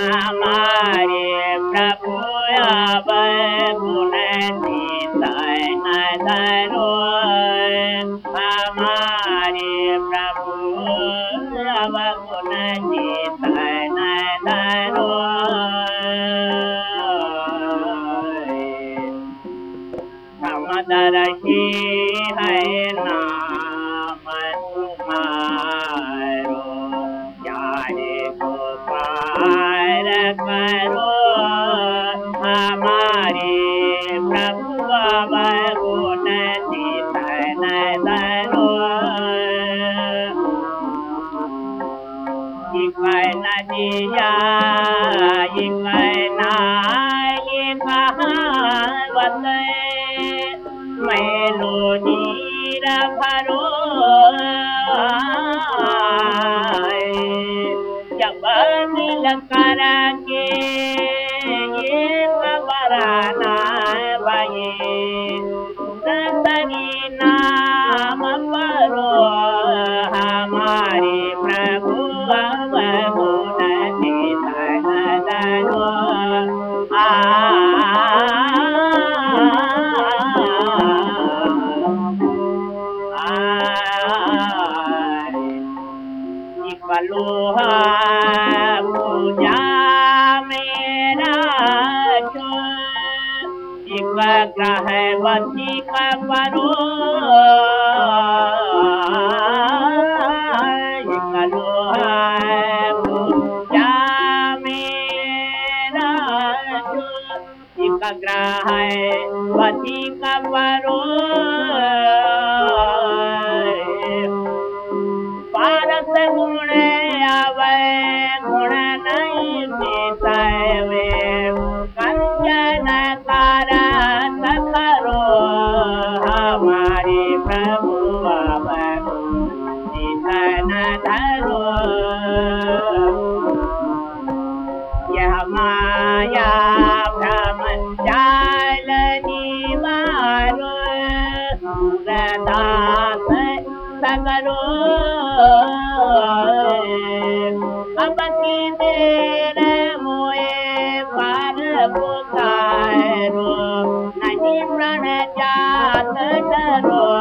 Amare é pra समदर्शी है नाम तुम्हारो। चाहे को पार करो हमारे प्रभु अवगुण चेतन धरो। इकै नदिया इकै नाय कहावत मैलो नीर भरो जब मिल कर के ये खबराना भये सतरी नाम परो हमारे प्रभु कलोहा पूजा मेरा शिव ग्रह वसी का परो ग्रह वसी का परो पारस गुण आवे गुण नहीं मिटावे। कंचन करो हमारे प्रभु आवे। धरो। समरो अमी मेर मोए पार पुसारो न जातो